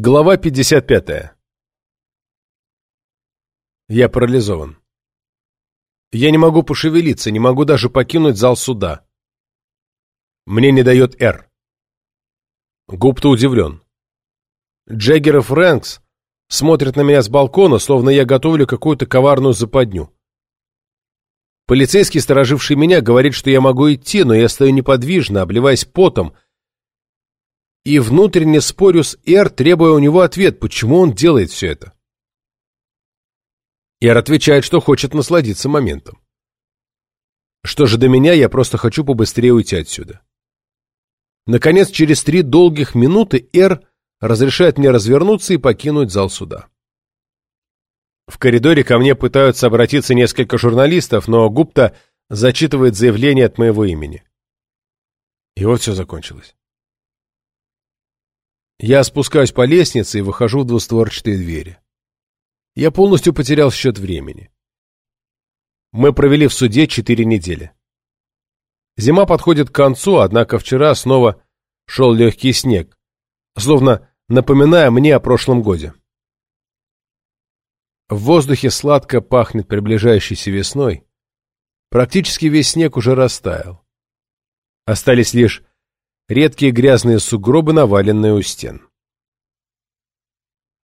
Глава 55. Я парализован. Я не могу пошевелиться, не могу даже покинуть зал суда. Мне не дает Р. Гупта удивлен. Джеггер и Фрэнкс смотрят на меня с балкона, словно я готовлю какую-то коварную западню. Полицейский, стороживший меня, говорит, что я могу идти, но я стою неподвижно, обливаясь потом, и внутренне спорю с Эр, требуя у него ответ, почему он делает все это. Эр отвечает, что хочет насладиться моментом. Что же до меня, я просто хочу побыстрее уйти отсюда. Наконец, через три долгих минуты Эр разрешает мне развернуться и покинуть зал суда. В коридоре ко мне пытаются обратиться несколько журналистов, но Гупта зачитывает заявление от моего имени. И вот все закончилось. Я спускаюсь по лестнице и выхожу в двустворчатые двери. Я полностью потерял счет времени. Мы провели в суде четыре недели. Зима подходит к концу, однако вчера снова шел легкий снег, словно напоминая мне о прошлом годе. В воздухе сладко пахнет приближающейся весной. Практически весь снег уже растаял. Остались лишь редкие грязные сугробы, наваленные у стен.